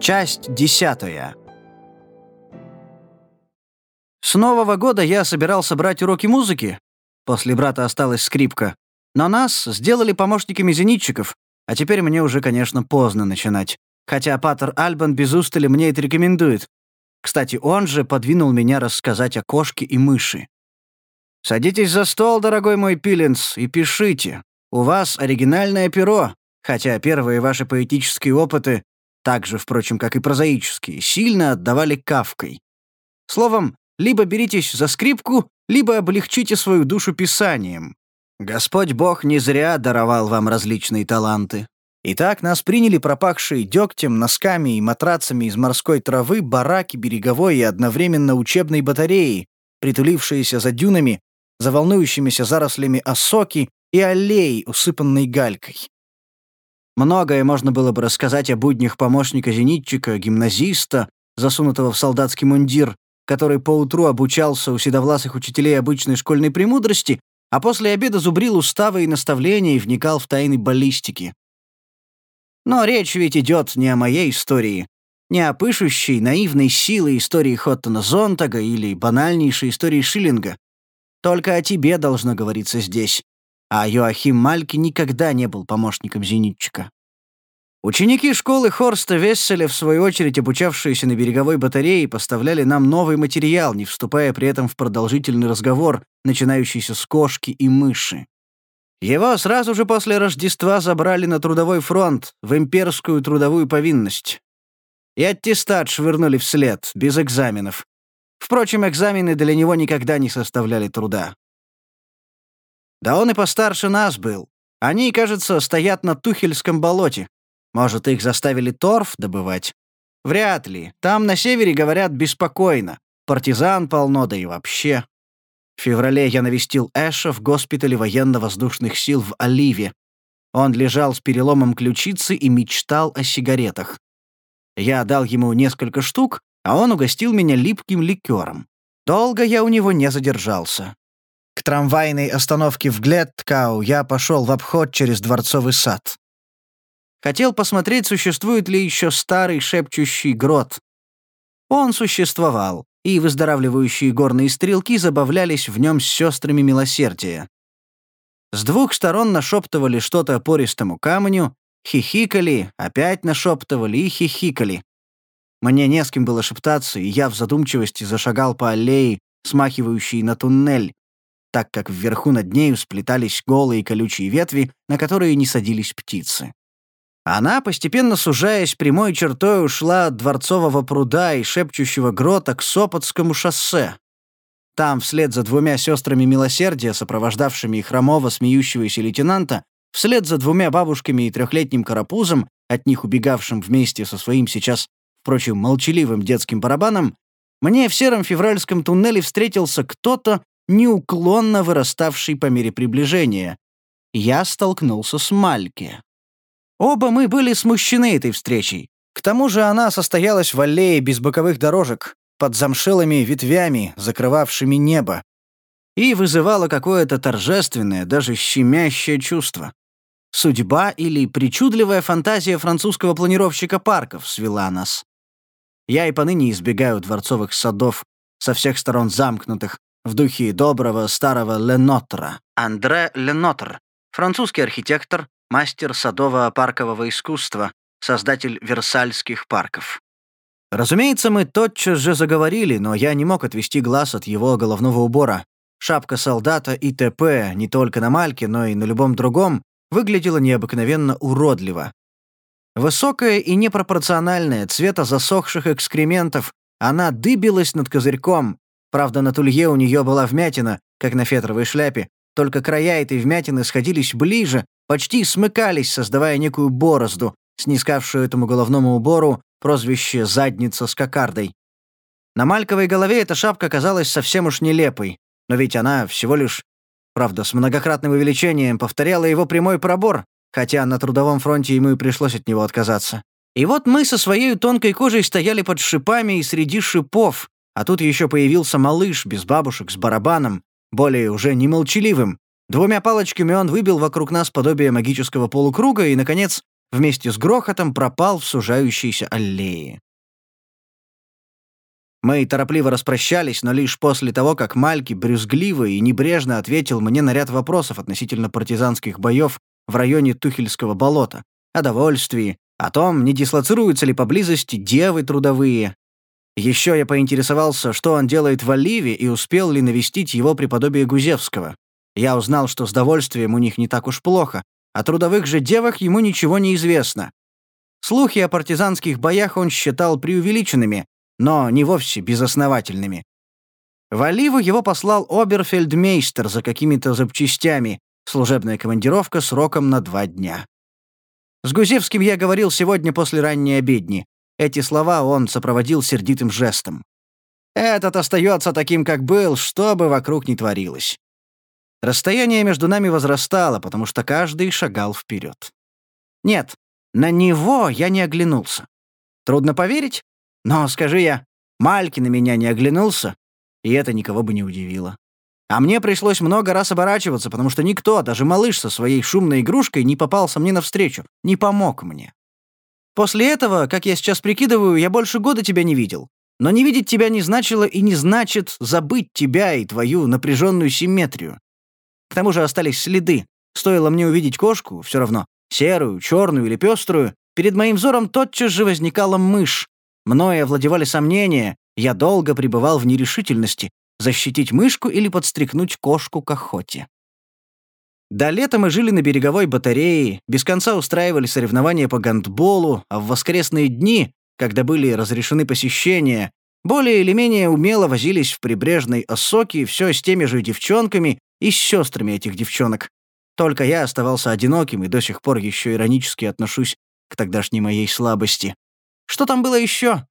Часть десятая. С Нового года я собирался брать уроки музыки. После брата осталась скрипка. Но нас сделали помощниками зенитчиков, а теперь мне уже, конечно, поздно начинать. Хотя Паттер Альбан без устали мне это рекомендует. Кстати, он же подвинул меня рассказать о кошке и мыши. «Садитесь за стол, дорогой мой Пилинс, и пишите. У вас оригинальное перо, хотя первые ваши поэтические опыты, так же, впрочем, как и прозаические, сильно отдавали кавкой. Словом, либо беритесь за скрипку, либо облегчите свою душу писанием. Господь Бог не зря даровал вам различные таланты. Итак, нас приняли пропахшие дегтем, носками и матрацами из морской травы бараки береговой и одновременно учебной батареи, притулившиеся за дюнами, за волнующимися зарослями осоки и аллеи, усыпанной галькой. Многое можно было бы рассказать о буднях помощника-зенитчика, гимназиста, засунутого в солдатский мундир, который поутру обучался у седовласых учителей обычной школьной премудрости, а после обеда зубрил уставы и наставления и вникал в тайны баллистики. Но речь ведь идет не о моей истории, не о пышущей, наивной силы истории Хоттона Зонтага или банальнейшей истории Шиллинга. Только о тебе должно говориться здесь. А Йоахим Мальки никогда не был помощником зенитчика. Ученики школы Хорста Весселя, в свою очередь обучавшиеся на береговой батарее, поставляли нам новый материал, не вступая при этом в продолжительный разговор, начинающийся с кошки и мыши. Его сразу же после Рождества забрали на трудовой фронт, в имперскую трудовую повинность. И аттестат швырнули вслед, без экзаменов. Впрочем, экзамены для него никогда не составляли труда. Да он и постарше нас был. Они, кажется, стоят на Тухельском болоте. Может, их заставили торф добывать? Вряд ли. Там на севере, говорят, беспокойно. Партизан полно, да и вообще. В феврале я навестил Эша в госпитале военно-воздушных сил в Оливе. Он лежал с переломом ключицы и мечтал о сигаретах. Я дал ему несколько штук, а он угостил меня липким ликером. Долго я у него не задержался. К трамвайной остановке в Глетткау я пошел в обход через Дворцовый сад. Хотел посмотреть, существует ли еще старый шепчущий грот. Он существовал, и выздоравливающие горные стрелки забавлялись в нем с сестрами милосердия. С двух сторон нашептывали что-то пористому камню, хихикали, опять нашептывали и хихикали. Мне не с кем было шептаться, и я в задумчивости зашагал по аллее, смахивающей на туннель, так как вверху над нею сплетались голые колючие ветви, на которые не садились птицы. Она, постепенно сужаясь прямой чертой, ушла от Дворцового пруда и шепчущего грота к Сопотскому шоссе. Там, вслед за двумя сестрами милосердия, сопровождавшими и хромого смеющегося лейтенанта, вслед за двумя бабушками и трехлетним карапузом, от них убегавшим вместе со своим сейчас, впрочем, молчаливым детским барабаном, мне в сером февральском туннеле встретился кто-то, неуклонно выраставший по мере приближения. Я столкнулся с Мальки. Оба мы были смущены этой встречей. К тому же она состоялась в аллее без боковых дорожек, под замшелыми ветвями, закрывавшими небо, и вызывала какое-то торжественное, даже щемящее чувство. Судьба или причудливая фантазия французского планировщика парков свела нас. Я и поныне избегаю дворцовых садов, со всех сторон замкнутых, в духе доброго старого Ленотра. Андре Ленотр, французский архитектор, мастер садово-паркового искусства, создатель Версальских парков. Разумеется, мы тотчас же заговорили, но я не мог отвести глаз от его головного убора. Шапка солдата и т.п. не только на Мальке, но и на любом другом выглядела необыкновенно уродливо. Высокая и непропорциональная, цвета засохших экскрементов, она дыбилась над козырьком. Правда, на тулье у нее была вмятина, как на фетровой шляпе, только края этой вмятины сходились ближе, почти смыкались, создавая некую борозду, снискавшую этому головному убору прозвище «задница с кокардой». На Мальковой голове эта шапка казалась совсем уж нелепой, но ведь она всего лишь, правда, с многократным увеличением повторяла его прямой пробор, хотя на трудовом фронте ему и пришлось от него отказаться. И вот мы со своей тонкой кожей стояли под шипами и среди шипов, а тут еще появился малыш без бабушек с барабаном, более уже не молчаливым, Двумя палочками он выбил вокруг нас подобие магического полукруга и, наконец, вместе с грохотом пропал в сужающейся аллее. Мы торопливо распрощались, но лишь после того, как Мальки брюзгливо и небрежно ответил мне на ряд вопросов относительно партизанских боев в районе Тухельского болота, о довольствии, о том, не дислоцируются ли поблизости девы трудовые. Еще я поинтересовался, что он делает в Оливе и успел ли навестить его преподобие Гузевского. Я узнал, что с довольствием у них не так уж плохо, о трудовых же девах ему ничего не известно. Слухи о партизанских боях он считал преувеличенными, но не вовсе безосновательными. В Оливу его послал оберфельдмейстер за какими-то запчастями, служебная командировка сроком на два дня. С Гузевским я говорил сегодня после ранней обедни. Эти слова он сопроводил сердитым жестом. Этот остается таким, как был, что бы вокруг ни творилось. Расстояние между нами возрастало, потому что каждый шагал вперед. Нет, на него я не оглянулся. Трудно поверить, но, скажи я, Мальки на меня не оглянулся, и это никого бы не удивило. А мне пришлось много раз оборачиваться, потому что никто, даже малыш со своей шумной игрушкой, не попался мне навстречу, не помог мне. После этого, как я сейчас прикидываю, я больше года тебя не видел. Но не видеть тебя не значило и не значит забыть тебя и твою напряженную симметрию. К тому же остались следы. Стоило мне увидеть кошку, все равно, серую, черную или пеструю, перед моим взором тотчас же возникала мышь, Мною овладевали сомнения, я долго пребывал в нерешительности, защитить мышку или подстрекнуть кошку к охоте. До лета мы жили на береговой батарее, без конца устраивали соревнования по гандболу, а в воскресные дни, когда были разрешены посещения, более или менее умело возились в прибрежной Осоке все с теми же девчонками и с сестрами этих девчонок. Только я оставался одиноким и до сих пор еще иронически отношусь к тогдашней моей слабости. Что там было еще?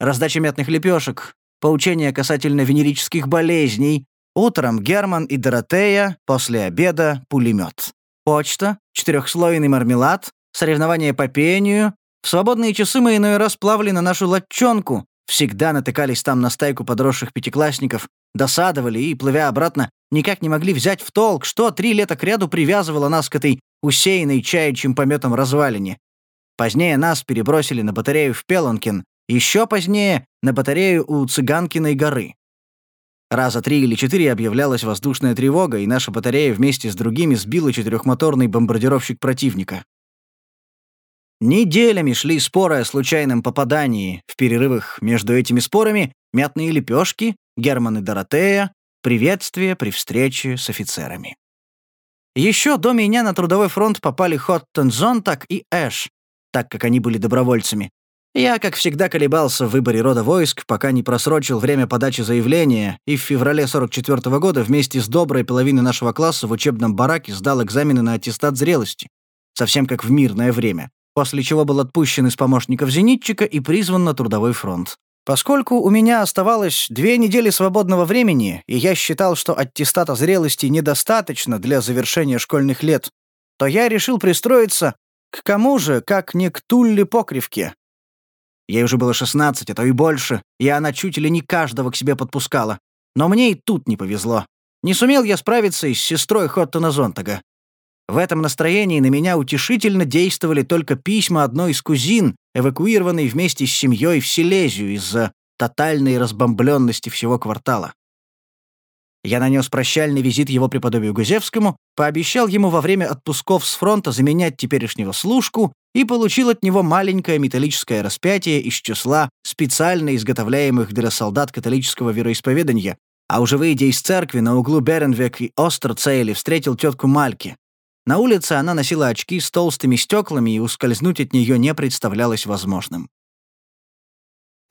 Раздача мятных лепешек, поучения касательно венерических болезней, утром Герман и Доротея, после обеда пулемет. Почта, четырехслойный мармелад, соревнования по пению. В свободные часы мы иной раз плавали на нашу латчонку, всегда натыкались там на стайку подросших пятиклассников, досадовали и, плывя обратно, никак не могли взять в толк, что три лета кряду привязывало нас к этой усеянной чаячьим пометом развалине. Позднее нас перебросили на батарею в Пелонкин, еще позднее — на батарею у Цыганкиной горы. Раза три или четыре объявлялась воздушная тревога, и наша батарея вместе с другими сбила четырехмоторный бомбардировщик противника. Неделями шли споры о случайном попадании. В перерывах между этими спорами мятные лепешки, Герман и Доротея, приветствие при встрече с офицерами. Еще до меня на трудовой фронт попали Хоттон Зонтак и Эш, так как они были добровольцами. Я, как всегда, колебался в выборе рода войск, пока не просрочил время подачи заявления, и в феврале 44 -го года вместе с доброй половиной нашего класса в учебном бараке сдал экзамены на аттестат зрелости, совсем как в мирное время, после чего был отпущен из помощников зенитчика и призван на трудовой фронт. Поскольку у меня оставалось две недели свободного времени, и я считал, что аттестата зрелости недостаточно для завершения школьных лет, то я решил пристроиться к кому же, как не к Тулле Покривке? Ей уже было шестнадцать, а то и больше, и она чуть ли не каждого к себе подпускала. Но мне и тут не повезло. Не сумел я справиться и с сестрой Хоттона Зонтага. В этом настроении на меня утешительно действовали только письма одной из кузин, эвакуированной вместе с семьей в Силезию из-за тотальной разбомбленности всего квартала. Я нанес прощальный визит его преподобию Гузевскому, пообещал ему во время отпусков с фронта заменять теперешнего служку и получил от него маленькое металлическое распятие из числа специально изготовляемых для солдат католического вероисповедания, а уже выйдя из церкви на углу Беренвек и Остерцейли встретил тетку Мальки. На улице она носила очки с толстыми стеклами, и ускользнуть от нее не представлялось возможным.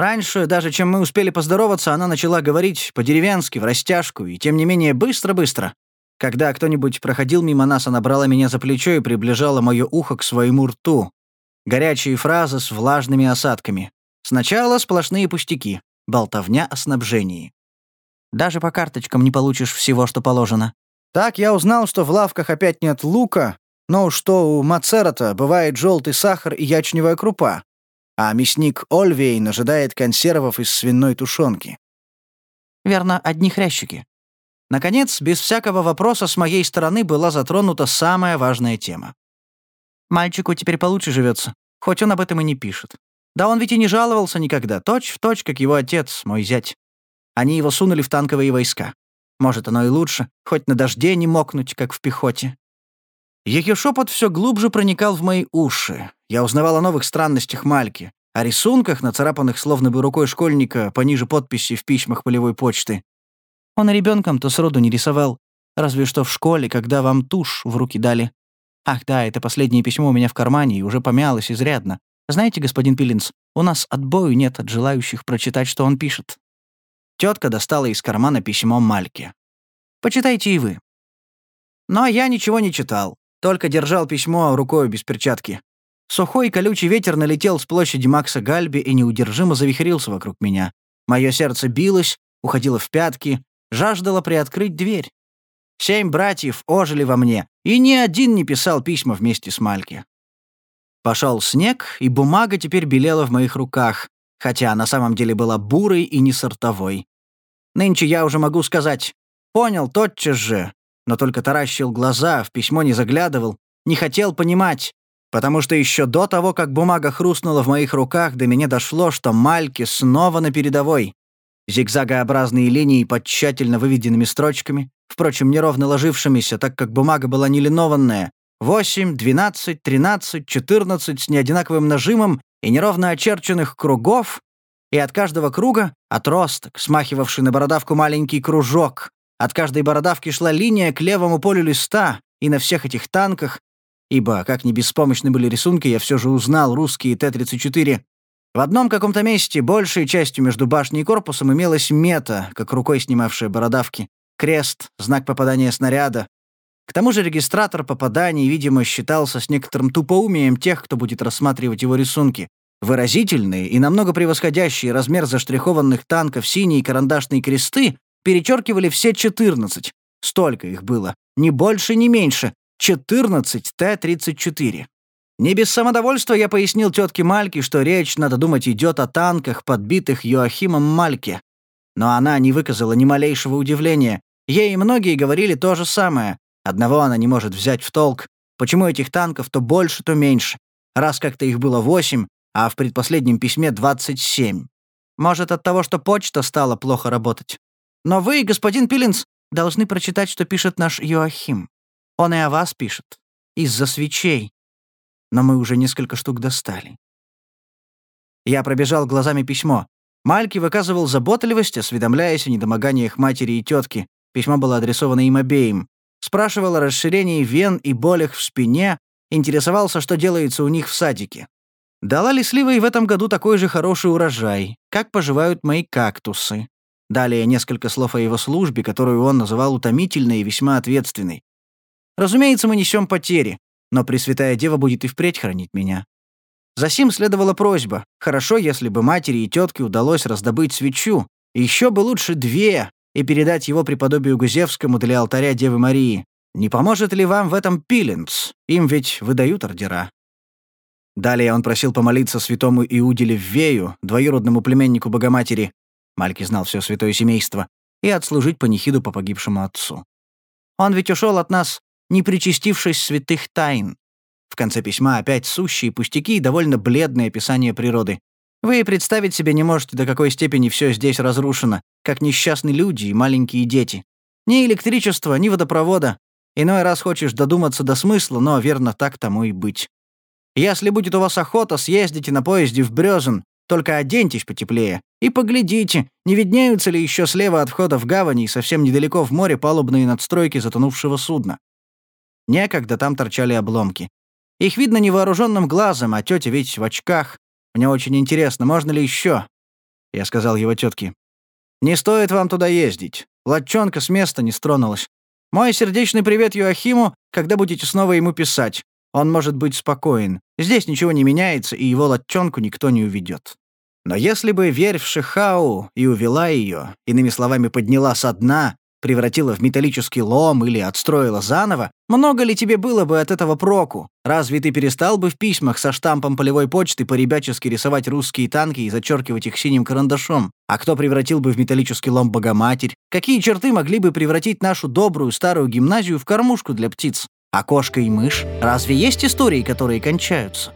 Раньше, даже чем мы успели поздороваться, она начала говорить по-деревенски, в растяжку, и тем не менее быстро-быстро. Когда кто-нибудь проходил мимо нас, она брала меня за плечо и приближала мое ухо к своему рту. Горячие фразы с влажными осадками. Сначала сплошные пустяки, болтовня о снабжении. Даже по карточкам не получишь всего, что положено. Так я узнал, что в лавках опять нет лука, но что у Мацерата бывает желтый сахар и ячневая крупа, а мясник Ольвейн ожидает консервов из свиной тушенки. Верно, одни хрящики. Наконец, без всякого вопроса с моей стороны была затронута самая важная тема. Мальчику теперь получше живется, хоть он об этом и не пишет. Да он ведь и не жаловался никогда, точь в точь, как его отец, мой зять. Они его сунули в танковые войска. Может, оно и лучше, хоть на дожде не мокнуть, как в пехоте. Ее шепот все глубже проникал в мои уши. Я узнавал о новых странностях Мальки, о рисунках, нацарапанных словно бы рукой школьника пониже подписи в письмах полевой почты. Он ребенком-то сроду не рисовал, разве что в школе, когда вам тушь в руки дали. Ах да, это последнее письмо у меня в кармане и уже помялось изрядно. Знаете, господин Пилинс, у нас отбою нет от желающих прочитать, что он пишет. Тетка достала из кармана письмо Мальке. Почитайте и вы. Но я ничего не читал. Только держал письмо рукой без перчатки. Сухой колючий ветер налетел с площади Макса Гальби и неудержимо завихрился вокруг меня. Мое сердце билось, уходило в пятки, жаждало приоткрыть дверь. Семь братьев ожили во мне, и ни один не писал письма вместе с Мальки. Пошел снег, и бумага теперь белела в моих руках, хотя на самом деле была бурой и не сортовой. Нынче я уже могу сказать, понял тотчас же, но только таращил глаза, в письмо не заглядывал, не хотел понимать, потому что еще до того, как бумага хрустнула в моих руках, до меня дошло, что Мальки снова на передовой. Зигзагообразные линии под тщательно выведенными строчками, впрочем, неровно ложившимися, так как бумага была не линованная, 8, 12, 13, 14 с неодинаковым нажимом и неровно очерченных кругов, и от каждого круга — отросток, смахивавший на бородавку маленький кружок, от каждой бородавки шла линия к левому полю листа, и на всех этих танках, ибо, как ни беспомощны были рисунки, я все же узнал русские Т-34. В одном каком-то месте, большей частью между башней и корпусом, имелась мета, как рукой снимавшая бородавки, крест, знак попадания снаряда. К тому же регистратор попаданий, видимо, считался с некоторым тупоумием тех, кто будет рассматривать его рисунки. Выразительные и намного превосходящие размер заштрихованных танков синие карандашные кресты перечеркивали все 14. Столько их было. Ни больше, ни меньше. 14 Т-34. Не без самодовольства я пояснил тетке Мальке, что речь, надо думать, идет о танках, подбитых Йоахимом Мальке. Но она не выказала ни малейшего удивления. Ей многие говорили то же самое. Одного она не может взять в толк. Почему этих танков то больше, то меньше? Раз как-то их было восемь, а в предпоследнем письме 27. Может, от того, что почта стала плохо работать? Но вы, господин Пилинс, должны прочитать, что пишет наш Йоахим. Он и о вас пишет. Из-за свечей. Но мы уже несколько штук достали. Я пробежал глазами письмо. Мальки выказывал заботливость, осведомляясь о недомоганиях матери и тетки. Письмо было адресовано им обеим. Спрашивал о расширении вен и болях в спине, интересовался, что делается у них в садике. Дала ли слива и в этом году такой же хороший урожай? Как поживают мои кактусы? Далее несколько слов о его службе, которую он называл утомительной и весьма ответственной. Разумеется, мы несем потери, но Пресвятая Дева будет и впредь хранить меня. Засим следовала просьба. Хорошо, если бы матери и тетке удалось раздобыть свечу. Еще бы лучше две, и передать его преподобию Гузевскому для алтаря Девы Марии. Не поможет ли вам в этом Пилинс? Им ведь выдают ордера. Далее он просил помолиться святому Иуде Леввею, двоюродному племеннику Богоматери, Мальки знал все святое семейство, и отслужить панихиду по погибшему отцу. Он ведь ушел от нас, не причастившись святых тайн. В конце письма опять сущие пустяки и довольно бледное описание природы. Вы представить себе не можете, до какой степени все здесь разрушено, как несчастные люди и маленькие дети. Ни электричества, ни водопровода. Иной раз хочешь додуматься до смысла, но верно так тому и быть. Если будет у вас охота, съездите на поезде в Брёзен, только оденьтесь потеплее. И поглядите, не виднеются ли еще слева от входа в гавани и совсем недалеко в море палубные надстройки затонувшего судна. Некогда там торчали обломки. Их видно невооруженным глазом, а тетя ведь в очках. Мне очень интересно, можно ли еще? Я сказал его тетке. Не стоит вам туда ездить. Латчонка с места не стронулась. Мой сердечный привет Юахиму, когда будете снова ему писать. Он может быть спокоен. Здесь ничего не меняется, и его латчонку никто не уведет. Но если бы верь в Шихау и увела ее, иными словами, подняла со дна, превратила в металлический лом или отстроила заново, много ли тебе было бы от этого проку? Разве ты перестал бы в письмах со штампом полевой почты по-ребячески рисовать русские танки и зачеркивать их синим карандашом? А кто превратил бы в металлический лом Богоматерь? Какие черты могли бы превратить нашу добрую старую гимназию в кормушку для птиц? А кошка и мышь? Разве есть истории, которые кончаются?